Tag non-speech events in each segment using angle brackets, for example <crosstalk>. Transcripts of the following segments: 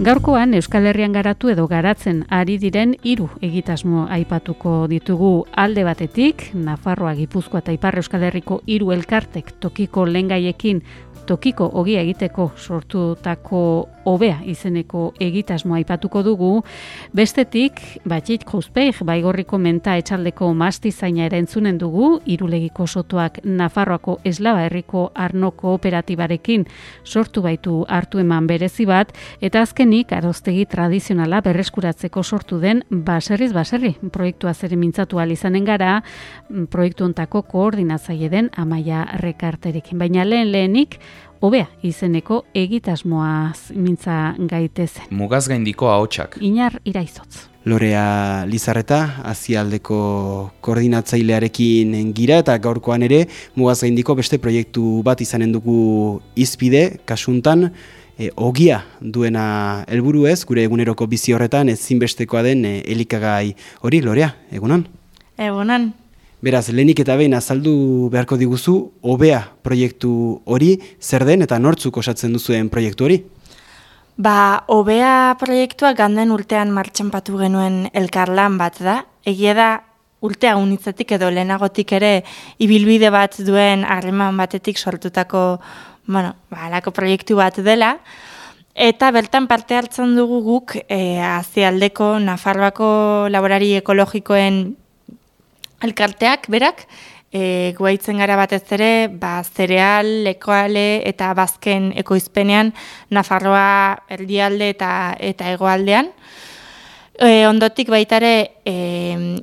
Gaurkoan Euskal Herrian garatu edo garatzen ari diren hiru egitasmo aipatuko ditugu. Alde batetik Nafarroa, Gipuzkoa eta Ipar Euskal Herriko hiru elkartek tokiko lengaiekin tokiko ogia egiteko sortutako hobea izeneko egitasmoa aipatuko dugu. Bestetik, batxit Jospeig, baigorriko menta etxaldeko masti zaina ere dugu, irulegiko sotuak Nafarroako eslaba herriko arno kooperatibarekin sortu baitu hartu eman berezi bat, eta azkenik aroztegi tradizionala berreskuratzeko sortu den baserriz baserri proiektua zere mintzatu izanen gara, proiektu ontako koordinatzaile den amaia rekarterekin. Baina lehen lehenik, hobea izeneko egitasmoa mintza gaitezen. Mugaz gaindiko ahotsak. Inar iraizotz. Lorea Lizarreta, azialdeko koordinatzailearekin gira eta gaurkoan ere mugaz gaindiko beste proiektu bat izanen dugu izpide, kasuntan, e, ogia duena helburu ez, gure eguneroko bizi horretan ezinbestekoa den e, elikagai hori, Lorea, egunon? Egunon. Beraz, lehenik eta behin azaldu beharko diguzu, hobea proiektu hori, zer den eta nortzuk osatzen duzuen proiektu hori? Ba, hobea proiektua ganden urtean martxan patu genuen elkarlan bat da. Egia da, urtea unitzatik edo lehenagotik ere ibilbide bat duen harreman batetik sortutako, bueno, ba, alako proiektu bat dela. Eta bertan parte hartzen dugu guk e, azialdeko Nafarroako laborari ekologikoen elkarteak berak, e, guaitzen gara batez ere, ba, zereal, lekoale eta bazken ekoizpenean Nafarroa erdialde eta eta hegoaldean. E, ondotik baitare e,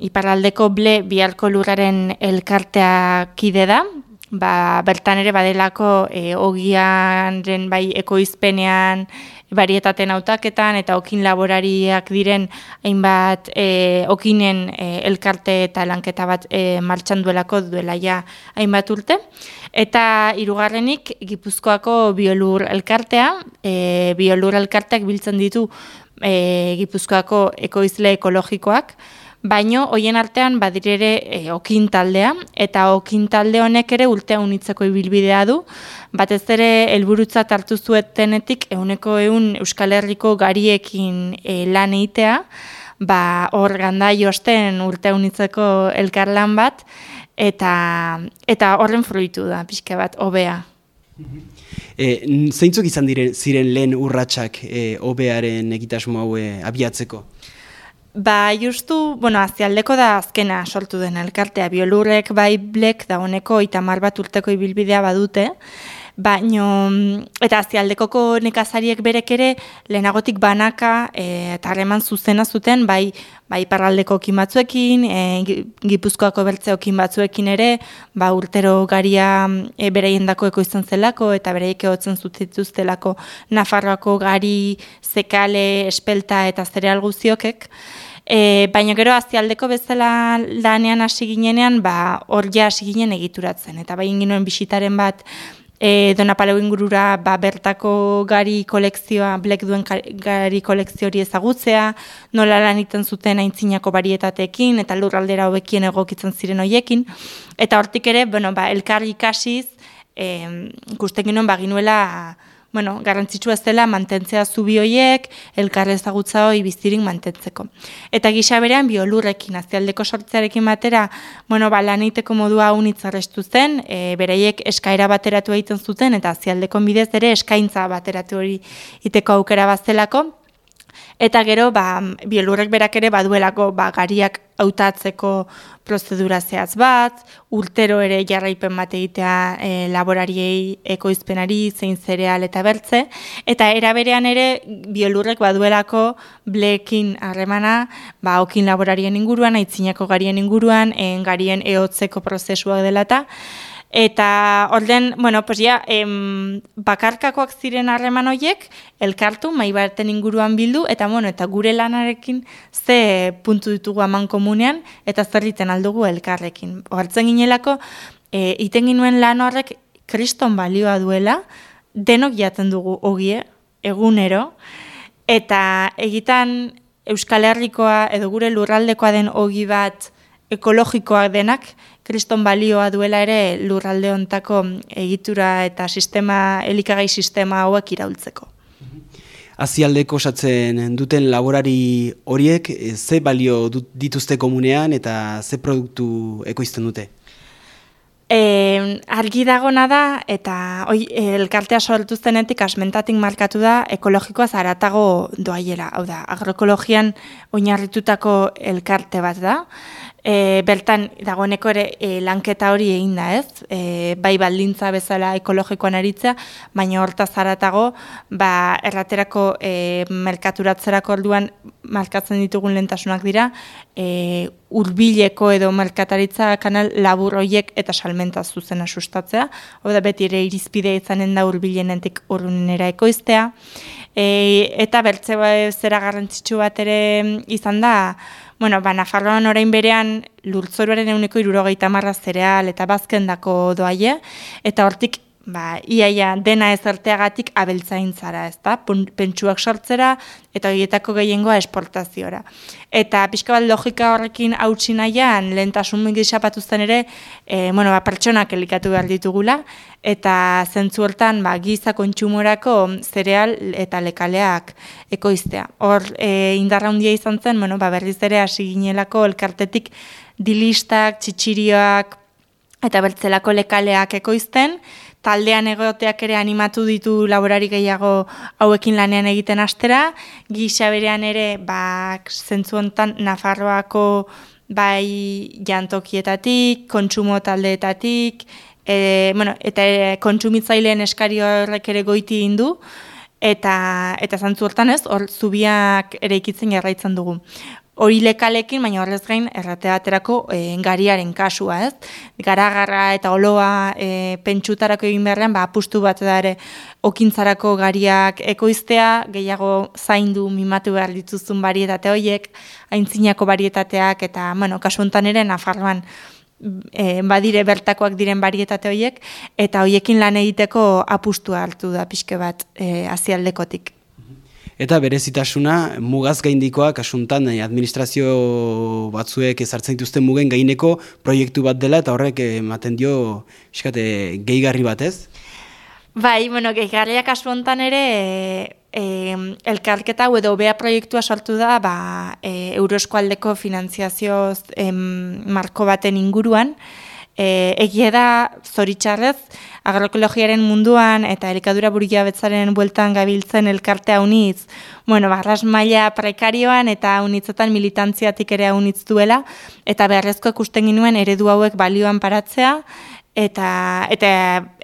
iparraldeko ble bialko lurraren elkartea kide da, ba, bertan ere badelako e, ogianren bai ekoizpenean, barietaten hautaketan eta okin laborariak diren hainbat e, okinen e, elkarte eta lanketa bat e, martxan duelako duela ja hainbat urte. Eta hirugarrenik Gipuzkoako biolur elkartea, e, biolur elkarteak biltzen ditu e, Gipuzkoako ekoizle ekologikoak, Baino hoien artean badirere e, okin taldea eta okin talde honek ere urtea unitzeko ibilbidea du. Batez ere helburutzat hartu zuetenetik ehuneko ehun Euskal Herriko gariekin e, lan egitea, ba hor ganda josten urtea unitzeko elkarlan bat eta eta horren fruitu da pixke bat hobea. E, zeintzuk izan diren ziren lehen urratsak e, hobearen egitasmo hau abiatzeko? Ba, justu, bueno, azialdeko da azkena sortu den elkartea, biolurrek bai blek da honeko itamar bat urteko ibilbidea badute, baino, eta azialdekoko nekazariek berek ere lehenagotik banaka e, eta harreman zuzena zuten, bai, bai parraldeko okin batzuekin, e, gipuzkoako bertze okin batzuekin ere, ba, urtero garia e, bereien dako izan zelako, eta bereik egotzen zutituztelako Nafarroako gari, zekale, espelta eta zereal guziokek, E, baina gero azialdeko bezala lanean hasi ginenean, ba, hor ja hasi ginen egituratzen. Eta bai ginoen bisitaren bat, e, Dona Paleo ingurura ba, bertako gari kolekzioa, blek duen gari kolekzio hori ezagutzea, nola lan zuten aintzinako barietatekin, eta lurraldera hobekien egokitzen ziren hoiekin. Eta hortik ere, bueno, ba, elkar ikasiz, e, ikusten ginoen baginuela bueno, garrantzitsua ez dela mantentzea zubi hoiek, elkar ezagutza hoi biztirik mantentzeko. Eta gisa berean biolurrekin azialdeko sortzearekin batera, bueno, ba laniteko modua unitzarrestu zen, e, bereiek eskaera bateratu egiten zuten eta azialdeko bidez ere eskaintza bateratu hori iteko aukera bazelako. Eta gero, ba, bielurrek berak ere baduelako ba, gariak hautatzeko prozedura zehatz bat, urtero ere jarraipen bat egitea e, laborariei ekoizpenari, zein zereal eta bertze, eta eraberean ere bielurrek baduelako blekin harremana, ba, okin laborarien inguruan, aitzinako garien inguruan, en garien ehotzeko prozesua dela eta, Eta orden, bueno, pues ja, em, bakarkakoak ziren harreman horiek, elkartu, mai baten inguruan bildu, eta bueno, eta gure lanarekin ze puntu ditugu aman komunean, eta zerriten aldugu elkarrekin. Hortzen ginelako, e, iten ginuen lan horrek kriston balioa duela, denok jaten dugu ogie, egunero, eta egitan Euskal Herrikoa edo gure lurraldekoa den ogi bat ekologikoak denak, kriston balioa duela ere lurralde hontako egitura eta sistema elikagai sistema hauek iraultzeko. Azialdeko osatzen duten laborari horiek, eh, ze balio dituzte komunean eta ze produktu ekoizten dute? E, argi dagona da, eta oi, elkartea sortu zenetik asmentatik markatu da, ekologikoa zaratago doaiera. Hau da, agroekologian oinarritutako elkarte bat da e, bertan dagoeneko ere e, lanketa hori egin da, ez? E, bai baldintza bezala ekologikoan aritza, baina horta zaratago, ba, erraterako e, merkaturatzerako orduan markatzen ditugun lentasunak dira, e, urbileko edo merkataritza kanal labur hoiek eta salmenta zuzena sustatzea, hau da beti ere irizpidea izanen da urbilenentik urrunera ekoiztea, e, eta bertze zera garrantzitsu bat ere izan da, Bueno, ba, Nafarroan orain berean lurtzoruaren euneko irurogeita marra zereal eta bazkendako doaie, eta hortik ba, iaia dena ezarteagatik abeltzain zara, ez da? Pentsuak sortzera eta horietako gehiengoa esportaziora. Eta pixka bat logika horrekin hautsi nahian, lehentasun gisapatu zen ere, e, bueno, ba, pertsonak elikatu behar ditugula, eta zentzu hortan ba, giza kontsumorako zereal eta lekaleak ekoiztea. Hor, e, indarra handia izan zen, bueno, ba, berriz ere hasi ginelako elkartetik dilistak, txitsirioak, eta bertzelako lekaleak ekoizten, taldean egoteak ere animatu ditu laborari gehiago hauekin lanean egiten astera, gisa berean ere, ba, zentzu hontan Nafarroako bai jantokietatik, kontsumo taldeetatik, e, bueno, eta e, kontsumitzaileen eskari horrek ere goiti indu, eta eta zantzu hortan ez, hor zubiak ere ikitzen jarraitzen dugu hori lekalekin, baina horrez gain errateaterako e, eh, gariaren kasua, ez? Garagarra eta oloa e, pentsutarako egin beharrean, ba, apustu bat da ere okintzarako gariak ekoiztea, gehiago zaindu mimatu behar dituzun barietate horiek, aintzinako barietateak, eta, bueno, kasu honetan ere, Nafarroan, e, badire bertakoak diren barietate horiek, eta hoiekin lan egiteko apustu hartu da pixke bat e, azialdekotik. Eta berezitasuna mugaz gaindikoa kasuntan eh, administrazio batzuek ezartzen dituzten mugen gaineko proiektu bat dela eta horrek ematen dio eskate gehigarri bat ez? Bai, bueno, gehigarriak kasuntan ere e, elkarketa edo bea proiektua sortu da ba, e, Euroeskualdeko finantziazio marko baten inguruan, E, egia da, zoritxarrez, agroekologiaren munduan eta elikadura buria betzaren bueltan gabiltzen elkartea unitz, bueno, barras maila prekarioan eta unitzetan militantziatik ere unitz duela, eta beharrezko ikusten ginuen eredu hauek balioan paratzea, eta, eta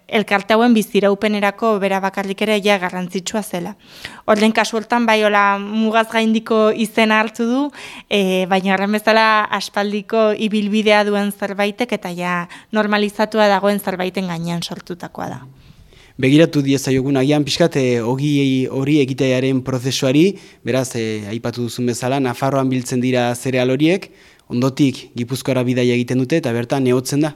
elkarte hauen biziraupenerako bera bakarrik ere ja garrantzitsua zela. Orden kasu hortan bai hola mugaz gaindiko izena hartu du, e, baina horren bezala aspaldiko ibilbidea duen zerbaitek eta ja normalizatua dagoen zerbaiten gainean sortutakoa da. Begiratu diezaiogun agian pixkat e, hori egitearen prozesuari, beraz, e, aipatu duzun bezala, Nafarroan biltzen dira zereal horiek, ondotik Gipuzkoara bidaia egiten dute eta bertan nehotzen da.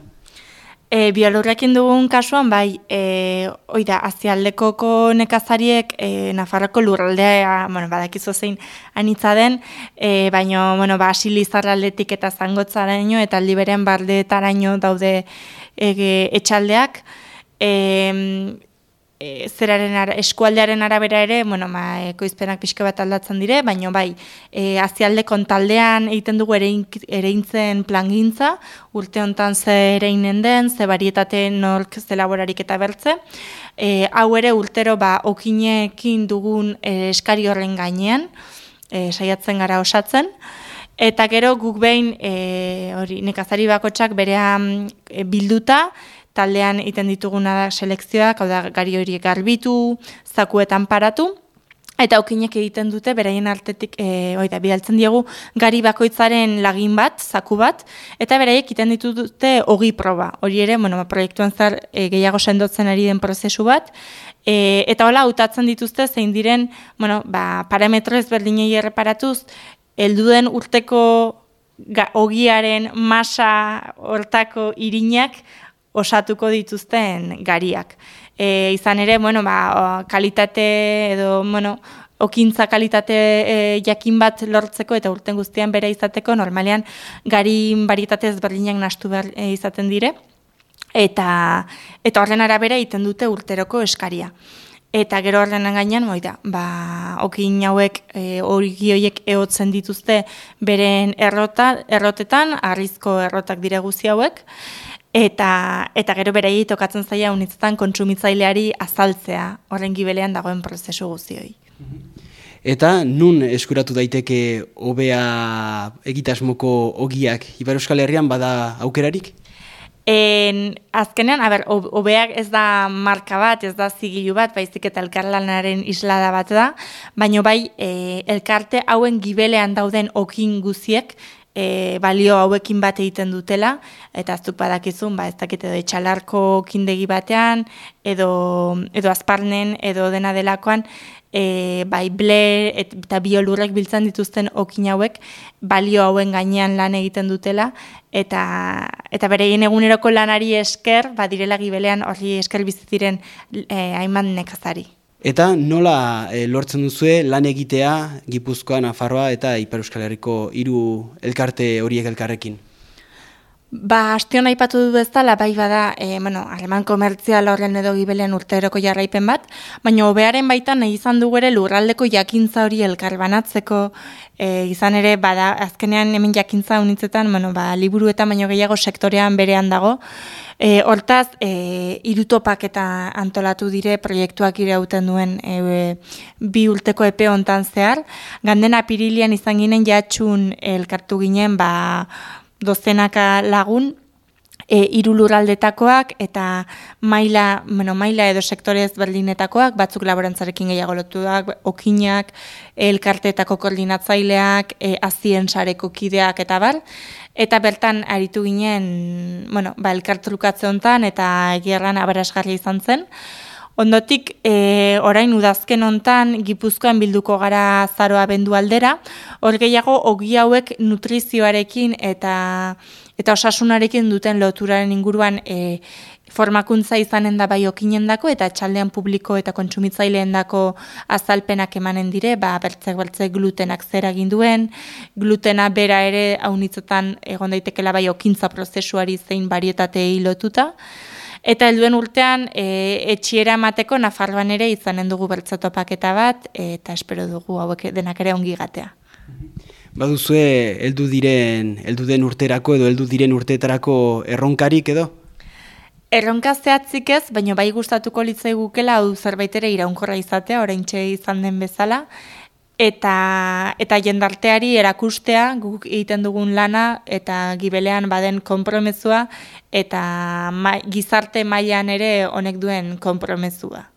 E, biolurrekin dugun kasuan, bai, e, oida, azialdekoko nekazariek e, Nafarroko lurraldea, bueno, badakizu zein anitza den, e, baina, bueno, ba, asilizarraldetik eta zangotzaraino, eta liberen bardeetaraino daude e, etxaldeak, e, e, zeraren ara, eskualdearen arabera ere, bueno, ma, ekoizpenak pixka bat aldatzen dire, baina bai, e, azialde kontaldean egiten dugu ereintzen plangintza, urte hontan ze ereinen den, ze barietate nork ze laborarik eta bertze, e, hau ere urtero ba, okinekin dugun e, eskari horren gainean, e, saiatzen gara osatzen, eta gero guk behin e, hori nekazari bakotsak berean e, bilduta, taldean iten dituguna da selekzioak, hau da gari horiek garbitu, zakuetan paratu, Eta okinek egiten dute, beraien artetik, e, oida, bidaltzen diegu, gari bakoitzaren lagin bat, zaku bat, eta beraiek egiten ditute hogi proba. Hori ere, bueno, proiektuan zar e, gehiago sendotzen ari den prozesu bat, e, eta hola, hautatzen dituzte, zein diren, bueno, ba, parametro ezberdinei erreparatuz, helduen urteko ogiaren masa hortako irinak osatuko dituzten gariak. E, izan ere, bueno, ba, kalitate edo, bueno, okintza kalitate e, jakin bat lortzeko eta urten guztian bere izateko, normalean garin baritatez berdinak nastu behar e, izaten dire, eta, eta horren arabera egiten dute urteroko eskaria. Eta gero horren gainean, moita, ba, okin hauek e, hori gioiek ehotzen dituzte beren errota, errotetan, arrizko errotak dire guzi hauek, Eta, eta gero berei tokatzen zaia unitzetan kontsumitzaileari azaltzea horren gibelean dagoen prozesu guzioi. Eta nun eskuratu daiteke hobea egitasmoko ogiak Ibar Euskal Herrian bada aukerarik? En, azkenean, aber, obeak ez da marka bat, ez da zigilu bat, baizik eta elkarlanaren islada bat da, baino bai, e, elkarte hauen gibelean dauden okin guziek, e, balio hauekin bat egiten dutela, eta aztuk badakizun, ba, ez dakit edo etxalarko kindegi batean, edo, edo azparnen, edo dena delakoan, e, bai ble eta biolurrek biltzen dituzten okin hauek, balio hauen gainean lan egiten dutela, eta, eta bereien eguneroko lanari esker, badirela gibelean horri esker bizitiren e, hainbat nekazari. Eta nola e, lortzen duzue lan egitea Gipuzkoa, Nafarroa eta Ipar Euskal Herriko hiru elkarte horiek elkarrekin? Ba, astion aipatu du bezala, bai bada, e, bueno, aleman komertzial horren edo gibelean urteroko jarraipen bat, baina hobearen baitan nahi izan dugu ere lurraldeko jakintza hori elkarbanatzeko, e, izan ere, bada, azkenean hemen jakintza unitzetan, bueno, ba, liburu eta baino gehiago sektorean berean dago, E, hortaz, e, irutopak eta antolatu dire proiektuak irauten duen e, bi urteko epe hontan zehar. Ganden apirilian izan ginen jatxun elkartu ginen ba, dozenaka lagun, e, iruluraldetakoak eta maila, bueno, maila edo sektorez berdinetakoak, batzuk laborantzarekin gehiago lotuak, okinak, elkarteetako koordinatzaileak, e, azien sareko kideak eta bar, Eta bertan aritu ginen, bueno, ba, elkartrukatze hontan eta egerran aberasgarri izan zen. Ondotik, e, orain udazken hontan Gipuzkoan bilduko gara zaroa bendu aldera, hor gehiago ogi hauek nutrizioarekin eta eta osasunarekin duten loturaren inguruan e, formakuntza izanen da bai okinen dako, eta txaldean publiko eta kontsumitzaileen dako azalpenak emanen dire, ba, bertzek bertzek glutenak zer duen, glutena bera ere haunitzetan egon daitekela bai okintza prozesuari zein barietate lotuta. Eta helduen urtean, e, etxiera mateko Nafarroan ere izanen dugu bertzatopaketa bat, eta espero dugu hauek denak ere ongi gatea. Baduzue, heldu diren, heldu den urterako edo heldu diren urteetarako erronkarik edo? Erronka zehatzik ez, baina bai gustatuko litzai gukela hau zerbait ere iraunkorra izatea, orain izan den bezala, eta, eta jendarteari erakustea guk egiten dugun lana eta gibelean baden konpromezua eta gizarte mailan ere honek duen konpromezua.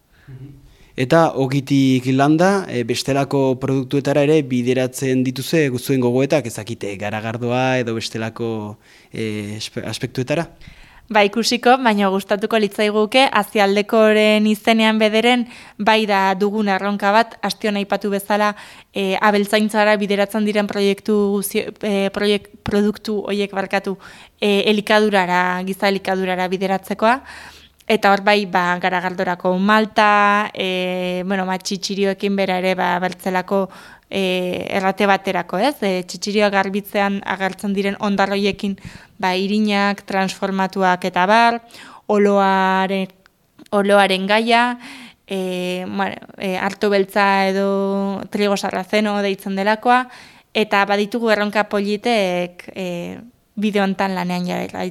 Eta ogitik landa, e, bestelako produktuetara ere bideratzen dituze guztuen gogoetak ezakite garagardoa edo bestelako e, aspektuetara? Ba ikusiko, baina gustatuko litzaiguke azialdekoren izenean bederen bai da dugun erronka bat astion aipatu bezala e, abeltzaintzara bideratzen diren proiektu e, proiekt, produktu hoiek barkatu e, elikadurara, giza elikadurara bideratzekoa. Eta hor bai ba garagaldorako malta, e, bueno, ma txitxirioekin bera ere ba bertzelako e, errate baterako, ez? E, txitsirioa garbitzean agertzen diren ondarroiekin ba, irinak, transformatuak eta bar, oloaren, oloaren gaia, e, bueno, e, hartu beltza edo trigo sarrazeno deitzen delakoa, eta baditugu erronka politek e, bideontan lanean jara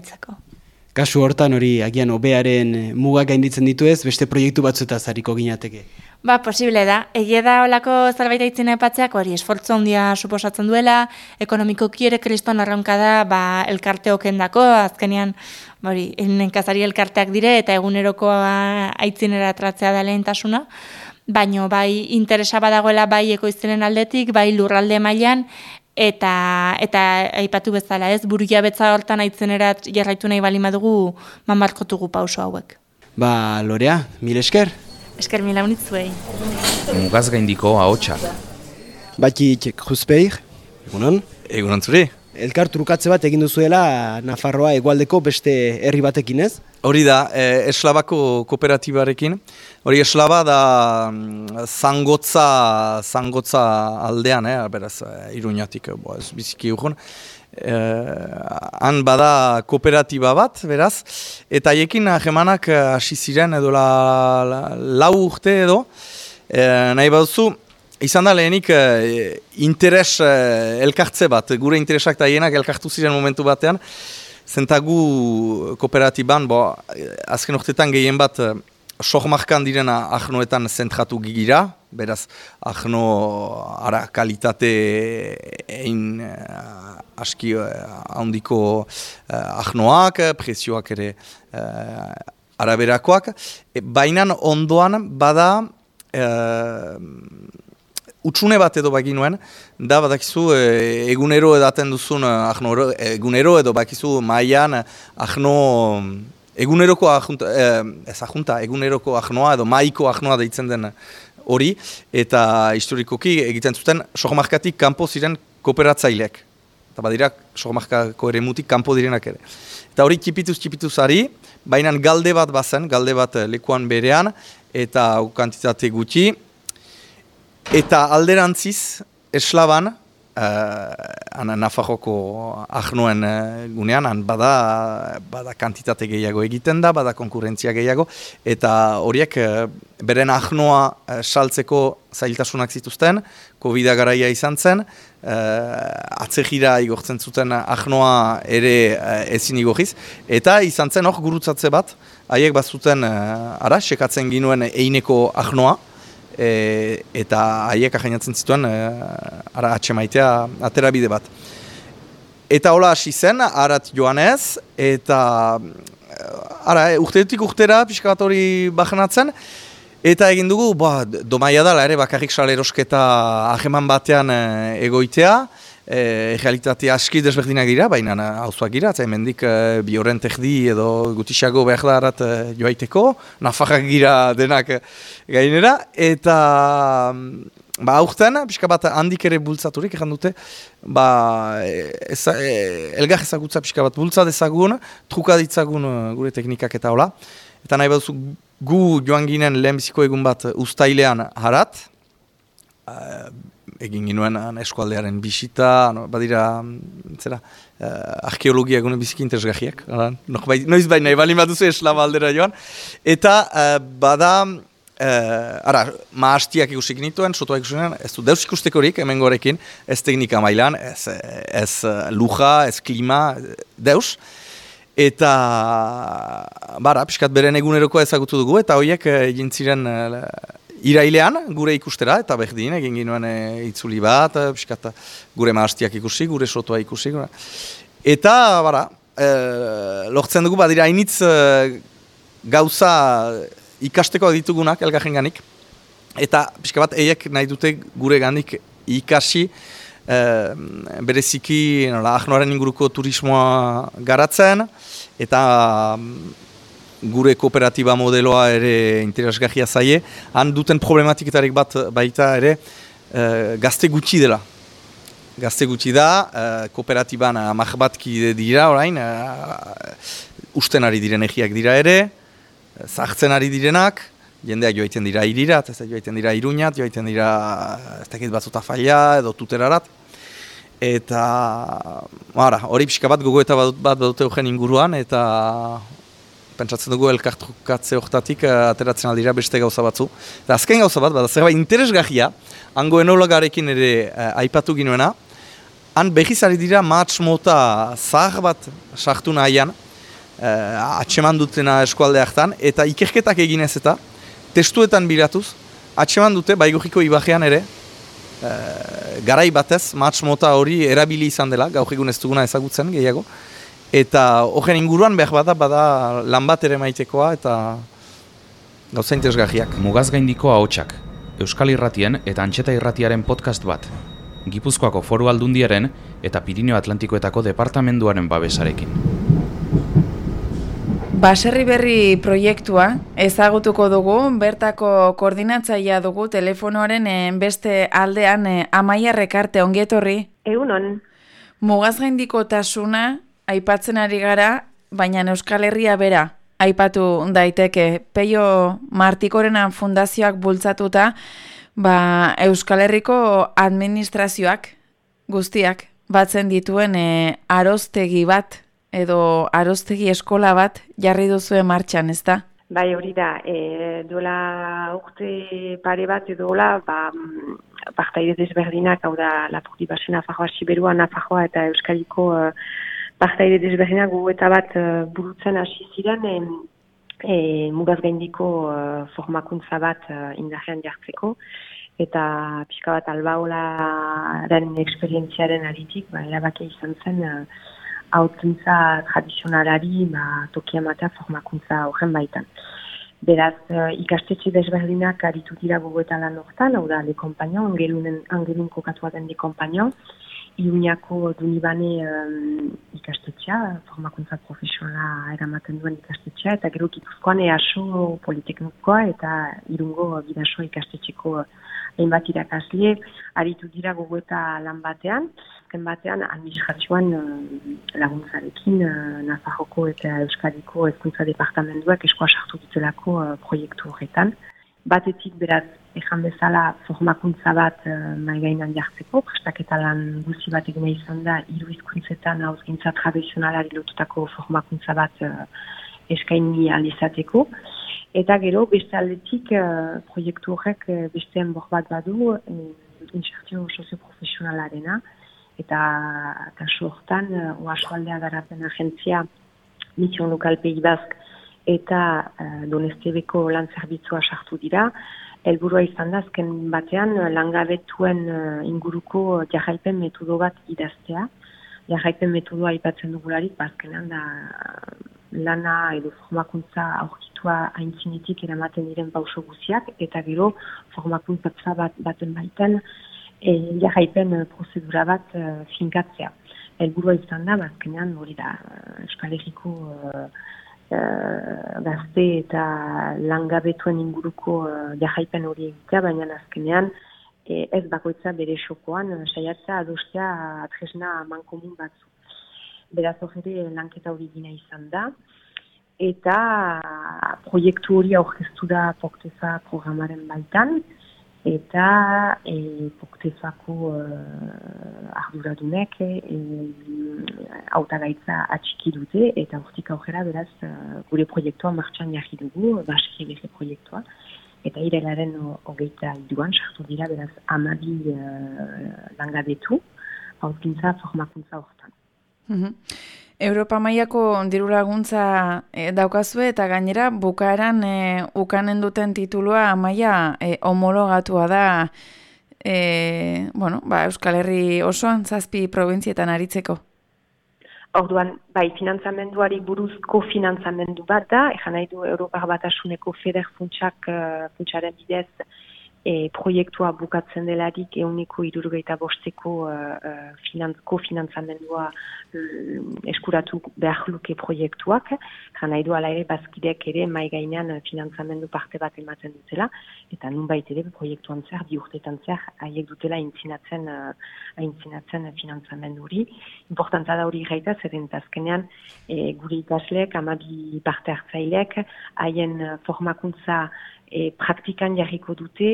Kasu hortan hori agian obearen mugak gainditzen ditu ez, beste proiektu batzueta zariko ginateke. Ba, posible da. Egie da olako zerbait aitzin epatzeak hori esfortzu handia suposatzen duela, ekonomiko kiere kriston arraunka da, ba, elkarte okendako, azkenean, hori, nenkazari elkarteak dire, eta egunerokoa aitzinera tratzea da lehentasuna, baino bai interesa badagoela bai ekoiztenen aldetik, bai lurralde mailan eta eta aipatu bezala, ez buruia betza hortan aitzenera jarraitu nahi bali madugu mamarkotugu pauso hauek. Ba, Lorea, mil esker? Esker mila unitzuei. Mugaz gaindiko ahotsa. Baki Kruzpeir, egunon? Egunon zuri. Elkar trukatze bat egin duzuela Nafarroa egualdeko beste herri batekin ez? Hori da, e, Eslabako kooperatibarekin. Hori Eslaba da mm, zangotza, zangotza aldean, eh, beraz, e, iruñatik, bo, ez biziki urgun. E, han bada kooperatiba bat, beraz, eta haiekin jemanak hasi ziren edo la, la, lau urte edo, e, nahi baduzu, Izan da lehenik uh, interes uh, elkartze bat, gure interesak eta hienak elkartu ziren momentu batean. Zentagu kooperatiban, bo, azken urtetan gehien bat, sohmarkan direna ahnoetan zentratu gigira, beraz, ahno ara kalitate egin aski uh, handiko uh, ahnoak, prezioak ere uh, araberakoak. E, Baina ondoan bada utxune bat edo baki nuen, da badakizu e, egunero edaten duzun ahno, egunero edo bakizu maian ahno eguneroko ahunta, ez ahunta, eguneroko ahnoa edo maiko ahnoa deitzen den hori, eta historikoki egiten zuten sohomarkatik kanpo ziren kooperatzaileak. Eta badira sohomarkako ere mutik kanpo direnak ere. Eta hori txipituz txipituz ari, baina galde bat bazen, galde bat lekuan berean, eta kantitate gutxi, Eta alderantziz, eslaban, uh, Nafarroko ahnoen uh, gunean, han bada, bada kantitate gehiago egiten da, bada konkurrentzia gehiago, eta horiek uh, beren ahnoa uh, saltzeko zailtasunak zituzten, covid garaia izan zen, uh, atzegira igortzen zuten ahnoa ere uh, ezin igorriz, eta izan zen hor gurutzatze bat, haiek bat zuten, uh, ara, sekatzen ginuen eineko ahnoa, e, eta haiek ahainatzen zituen e, ara atxe maitea atera bide bat. Eta hola hasi zen, arat joanez, eta e, ara, e, urteetik urtera pixka bat hori bahanatzen, Eta egin dugu, ba, domaia dela ere bakarrik salerosketa aheman batean e, egoitea, e, realitate aski desberdinak dira, baina hauzuak gira, eta hemendik e, bi horren tehdi edo gutisago behar da arat e, joaiteko, nafarrak gira denak e, gainera, eta ba, aurten, pixka bat handik ere bultzaturik, egin dute, ba, eza, e, elgar ezagutza pixka bat bultzat ezagun, truka ditzagun e, gure teknikak eta hola, eta nahi baduzu gu joan ginen lehenbiziko egun bat ustailean harat, egin ginuen eskualdearen bisita, no, badira, zera, uh, arkeologia gune biziki interesgahiak, bai, noiz baina, nahi bali maduzu eslaba aldera joan, eta uh, bada, uh, ara, maastiak ikusik nituen, sotoa ikusinean, ez du deus ikustekorik, hemen gorekin, ez teknika mailan, ez, ez luja, ez klima, deus, eta, bara, piskat beren eguneroko ezagutu dugu, eta horiek egin ziren, Irailean, gure ikustera, eta berdin, egin ginoen e, itzuli bat, e, gure maastiak ikusi, gure sotoa ikusi. Gure. Eta, bara, e, lortzen dugu, badira, initz e, gauza ikasteko ditugunak, elgarren ganik. Eta, pixka bat, eiek nahi dute gure ganik ikasi, e, bereziki, nola, ahnoaren inguruko turismoa garatzen, eta gure kooperatiba modeloa ere interesgahia zaie, han duten problematiketarik bat baita ere e, gazte gutxi dela. Gazte gutxi da, e, kooperatiban amak bat dira orain, e, usten ari diren egiak dira ere, zartzen ari direnak, jendeak joaiten dira irirat, ez joaiten dira iruñat, joaiten dira ez dakit batzuta faila edo tuterarat. Eta, hori pixka bat gogoeta bat, bat badute eugen inguruan, eta pentsatzen dugu elkartrukatze horretatik uh, ateratzen aldira beste gauza batzu. Eta azken gauza bat, bada zerbait interesgahia, hango enologarekin ere uh, aipatu ginoena, han behizari dira match mota zahar bat sartu nahian, uh, atseman dutena eskualde hartan, eta ikerketak eginez eta, testuetan bilatuz, atseman dute, baigurriko ibajean ere, e, garai batez, match mota hori erabili izan dela, gaur egun ez duguna ezagutzen gehiago, eta horren inguruan behar bada, bada lan bat ere maitekoa, eta gauza interesgarriak. Mugaz gaindiko ahotsak, Euskal Irratien eta Antxeta Irratiaren podcast bat, Gipuzkoako foru aldundiaren eta Pirineo Atlantikoetako departamenduaren babesarekin. Baserri berri proiektua ezagutuko dugu, bertako koordinatzaia dugu telefonoaren eh, beste aldean eh, amaia rekarte ongietorri. Egunon. Mugaz gaindiko tasuna, aipatzen ari gara, baina Euskal Herria bera, aipatu daiteke, peio martikorenan fundazioak bultzatuta, ba, Euskal Herriko administrazioak guztiak batzen dituen e, aroztegi bat, edo arostegi eskola bat jarri duzu martxan, ez da? Bai, hori da, e, duela urte pare bat edo hola, ba, partaide desberdinak, hau da, Lapurdi Basen Nafajoa, Siberua, Nafajoa eta Euskaliko uh, partaide desberdinak gu eta bat uh, burutzen hasi ziren, e, e, mugaz gaindiko uh, formakuntza bat uh, indajean jartzeko, eta pixka bat albaolaren eksperientziaren aritik, ba, erabake izan zen, hautzintza tradizionalari ba, tokia matea formakuntza horren baitan. Beraz, uh, ikastetxe desberdinak aritu dira gogoeta lan hortan, hau da, le kompaino, angelun kokatua den le kompaino, Iuniako dunibane um, ikastetxea, formakuntza profesionala eramaten duen ikastetxea, eta gero kituzkoan EASO politeknikoa eta irungo bidaso ikastetxeko hainbat irakasle, aritu dira gogoeta lan batean, azken batean administrazioan uh, laguntzarekin uh, Nafarroko eta Euskadiko ezkuntza departamentuak eskoa sartu ditelako uh, proiektu horretan. Batetik beraz, ezan bezala formakuntza bat uh, maigainan jartzeko, prestaketa lan guzi bat egine izan da, hiru izkuntzetan hauzgintza tradizionalari lotutako formakuntza bat uh, eskaini alizateko. Eta gero, beste aldetik, uh, proiektu horrek uh, beste bat badu, uh, insertio sozio-profesionalarena, eta kasu hortan, uh, oasoaldea garapen agentzia Mission Lokal Pegi Bask eta uh, Donestebeko lan zerbitzua sartu dira. Elburua izan da, azken batean, langabetuen uh, inguruko jarraipen metodo bat idaztea. Jarraipen metodoa aipatzen dugularik, bazkenan ba, da lana edo formakuntza aurkitua haintzinetik eramaten diren pauso guziak, eta gero formakuntza bat baten baitan, e, jarraipen prozedura bat uh, finkatzea. Elburua izan da, bazkenean hori da, Euskal Herriko uh, gazte eta langabetuen inguruko uh, jarraipen hori egitea, baina azkenean e, ez bakoitza bere xokoan, uh, saiatza adostea atresna mankomun batzu. Beraz hori lanketa hori gina izan da, eta proiektu hori aurkeztu da Pokteza programaren baitan, eta e, poktezako uh, arduradunek e, autagaitza atxiki dute eta urtik aurrera beraz uh, gure proiektua martxan jarri dugu, basik egite proiektua eta irelaren hogeita iduan sartu dira beraz amabi uh, langabetu hauzkintza formakuntza hortan. Mm Europa mailako diru laguntza e, daukazue eta gainera bukaeran e, ukanen duten titulua maila e, homologatua da e, bueno, ba, Euskal Herri osoan zazpi provintzietan aritzeko. Orduan, bai, finantzamenduari buruzko finantzamendu bat da, ezan nahi du Europa batasuneko feder funtsak, funtsaren bidez, e, proiektua bukatzen delarik euniko irurgeita bosteko uh, finantz, kofinantzamendua eskuratu behar luke proiektuak. Jana nahi du ala ere bazkideak ere mai gainean finantzamendu parte bat ematen dutela, eta nun baita ere proiektuan zer, bi urtetan zer, haiek dutela intzinatzen, uh, intzinatzen finantzamendu hori. Importanta da hori gaita, zer azkenean e, guri ikasleek, amabi parte hartzaileek, haien formakuntza e, praktikan jarriko dute,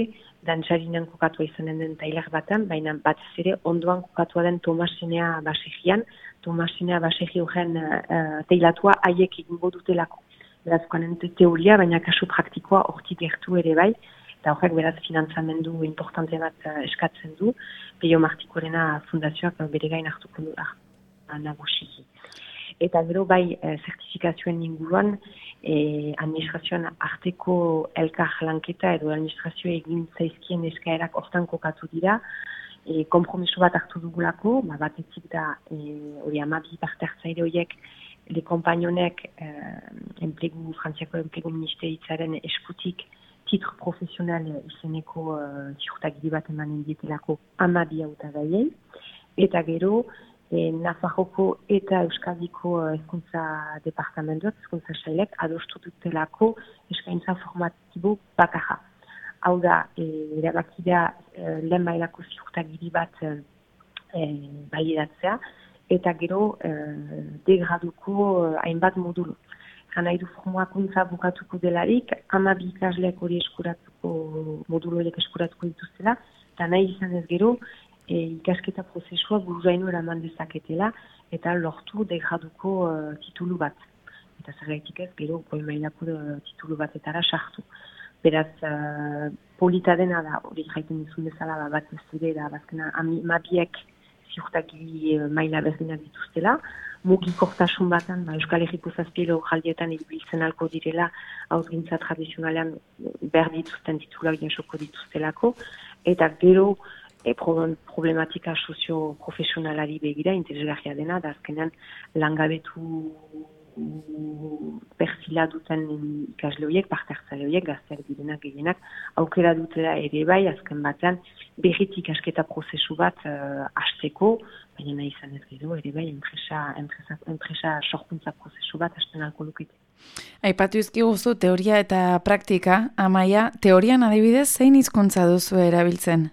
dantzarinan kokatua izanen den tailer batan, baina bat ere ondoan kokatua den Tomasinea Basegian, Tomasinea Basegi horren uh, teilatua haiek egingo dutelako. Beraz, ente teoria, baina kasu praktikoa horti gertu ere bai, eta horrek beraz finantzamendu importante bat uh, eskatzen du, Peio Martikorena fundazioak bere gain hartuko du nagusiki. Eta gero bai, zertifikazioen inguruan, e, administrazioan arteko elkar lanketa edo administrazio egin zaizkien eskaerak hortan kokatu dira, e, kompromiso bat hartu dugulako, ba, bat da e, hori amabi parte hartzaile horiek le kompainonek eh, enplegu, frantziako enplegu ministeritzaren eskutik titro profesional izeneko uh, txurtagiri bat emanen dietelako amabi hauta gaiei. Eta gero, e, Nafarroko eta Euskadiko ezkuntza departamentoak, ezkuntza sailek, adostu dutelako eskaintza formatibo bakarra. Hau da, e, erabakidea e, lehen mailako ziurtagiri bat e, balidatzea, eta gero e, degraduko hainbat modulu. Gana idu formuakuntza bukatuko delarik, ama bi ikasleak hori eskuratuko, modulo eskuratuko dituztela, eta nahi izan ez gero, e, ikasketa prozesua buruzaino eraman dezaketela eta lortu degraduko uh, titulu bat. Eta zergaitik ez, gero goi mailako uh, titulu batetara sartu. Beraz, uh, polita dena da, hori jaiten dizun bezala, ba, bat ez da, bazkena, mabiek ziurtaki uh, maila berdinak dituztela, mugi kortasun batan, ba, Euskal Herriko zazpielo jaldietan ibiltzen alko direla, hausgintza tradizionalean berdituzten titulak jasoko dituztelako, eta gero, e, problematika sozio-profesionalari begira, interesgarria dena, da azkenean langabetu perfila duten ikasle horiek, parte hartzale horiek, gazteak direnak gehienak, aukera dutela ere bai, azken batean, berrit ikasketa prozesu bat uh, hasteko, baina nahi izan ez gero, ere bai, enpresa, enpresa, enpresa sorkuntza prozesu bat hasten alko lukete. Aipatu izki guzu teoria eta praktika, amaia, teorian adibidez zein hizkuntza duzu erabiltzen?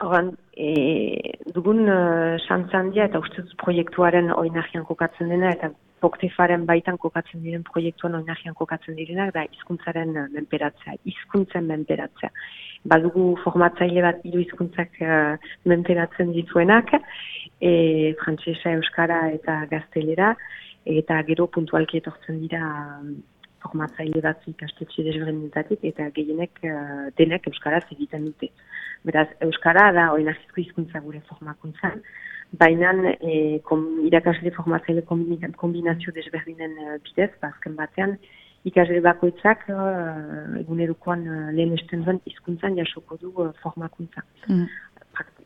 Horan, e, dugun uh, eta uste proiektuaren oinahian kokatzen dena eta poktefaren baitan kokatzen diren proiektuan oinahian kokatzen direnak da hizkuntzaren uh, menperatzea, hizkuntzen menperatzea. Badugu formatzaile bat hiru hizkuntzak uh, menperatzen dituenak, e, frantsesa, euskara eta gaztelera, eta gero puntualki etortzen dira formatzaile bat ikastetxe desberdinetatik eta gehienek uh, denek euskaraz egiten dute. Beraz, Euskara da oinazizko hizkuntza gure formakuntzan, baina e, kom, irakasle formatzaile kombinazio desberdinen uh, bidez, bazken ba, batean, ikasle bakoitzak uh, egunerukoan uh, lehen esten duen hizkuntzan jasoko du uh, formakuntza. Mm.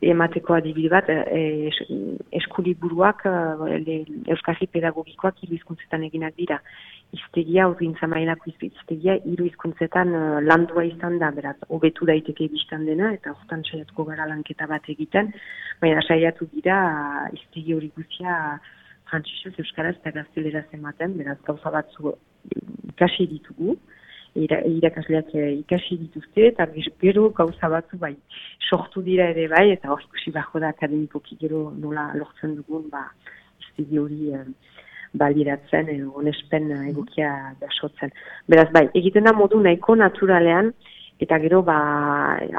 Emateko adibide bat, e, eskuli buruak, Euskarri pedagogikoak hiru hizkuntzetan eginak dira. Iztegia, urgintza mailako iztegia, hiru hizkuntzetan uh, landua izan da, beraz, hobetu daiteke biztan dena, eta hortan saiatuko gara lanketa bat egiten, baina saiatu dira iztegi hori guzia frantzisuz, euskaraz eta gaztelera ematen, beraz, gauza batzu ikasi ditugu, irakasleak eh, ikasi dituzte, eta gero gauza batzu bai, sortu dira ere bai, eta hor ikusi bako da akademikoki gero nola lortzen dugun, ba, iztegi hori... Uh, baliratzen edo onespen egokia dasotzen. Beraz, bai, egiten da modu nahiko naturalean, eta gero, ba,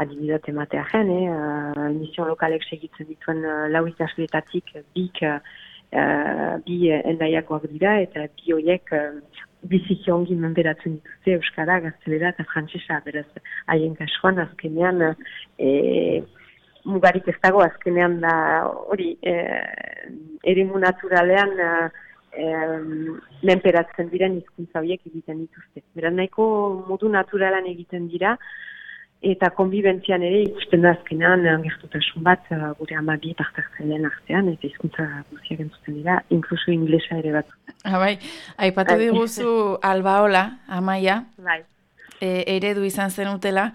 adibidat ematea jen, eh? Uh, emisio lokalek segitzen dituen uh, lau ikasleetatik bik, uh, bi endaiakoak dira, eta bi horiek biziki ongi menberatzen dituzte Euskara, Gaztelera eta Frantzisa, beraz, haien kasuan, azkenean, e, mugarik ez dago, azkenean da, hori, e, erimu naturalean, menperatzen diren hizkuntza horiek egiten dituzte. Beran nahiko modu naturalan egiten dira, eta konbibentzian ere ikusten da azkenean gertutasun bat uh, gure amabi partartzen artean, eta hizkuntza guztiak entzuten dira, inkluso inglesa ere bat. Abai, ah, aipatu bai. diguzu <laughs> albaola, amaia, bai. e, eredu izan zen utela,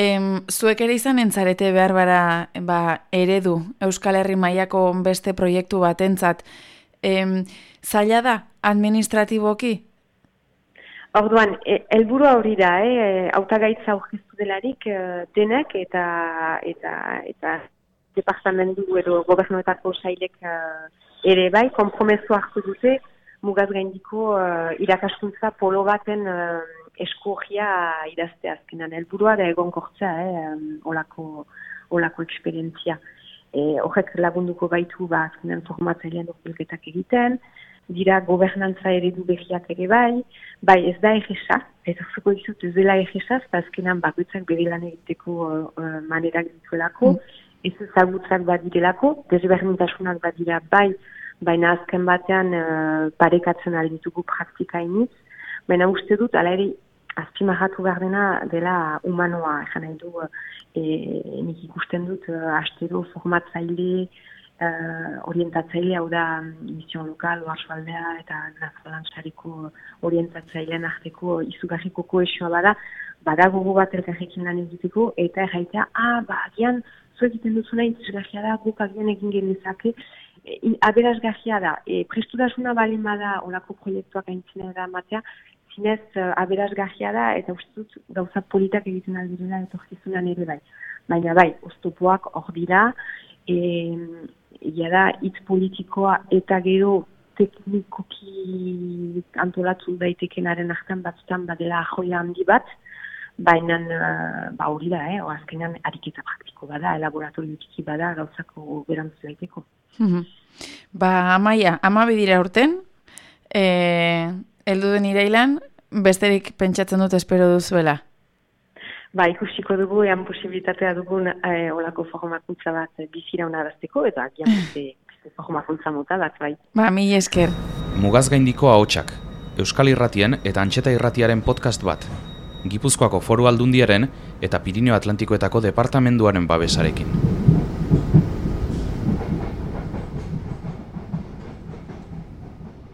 Em, zuek ere izan entzarete behar bara ba, eredu Euskal Herri mailako beste proiektu batentzat. Em, zaila da administratiboki? Orduan, e, helburua hori da, eh, autagaitza aurkeztu delarik e, denek eta eta eta departamentu edo gobernuetako sailek e, ere bai, kompromesu hartu dute mugaz gaindiko uh, irakaskuntza polo baten uh, eskurria idazte azkenan. Helburua da egon kortzea, eh, olako, olako eksperientzia. E, horrek lagunduko baitu ba, azkenan formatzailean egiten, dira gobernantza eredu behiak ere bai, bai ez da egesa, eta zuko dizut ez dela egesa, eta azkenan bakoitzak bere lan egiteko uh, manerak dituelako, mm. ez ezagutzak badirelako, desberdintasunak badira bai, baina azken batean uh, parekatzen alditugu praktikainiz, baina uste dut, ala ere, azpimahatu behar dena dela humanoa, ezan nahi du, e, nik ikusten dut, astero formatzaile, uh, orientatzaile, hau da, mision lokal, oarsbaldea, eta nazalan sariko orientatzailean arteko izugarriko koesioa bada, bada gogo bat elkarrekin lan egiteko, eta erraitea, ah, ba, agian, zu egiten duzuna izugarria da, guk agian egin genezake, e, aberazgarria da, e, prestudasuna balin bada olako proiektuak aintzina da matea, zinez uh, aberazgarria da, eta uste dut gauza politak egiten aldirela etorkizunan ere bai. Baina bai, oztopoak hor dira, e, ia da, hitz politikoa eta gero teknikoki antolatu daitekenaren artean batzutan badela joia handi bat, baina ba hori da, eh, azkenean ariketa praktiko bada, elaboratorio txiki bada, gauzako berantzu daiteko. Ba, amaia, ama bidira urten, e, eldu den irailan, besterik pentsatzen dut espero duzuela? Ba, ikusiko dugu, ean posibilitatea dugun e, olako formakuntza bat bizira hona dazteko, eta agian <laughs> beste, beste formakuntza mota bat, bai. Ba, mi esker. Mugaz gaindiko ahotsak, Euskal Irratien eta Antxeta Irratiaren podcast bat. Gipuzkoako foru aldundiaren eta Pirineo Atlantikoetako departamenduaren babesarekin.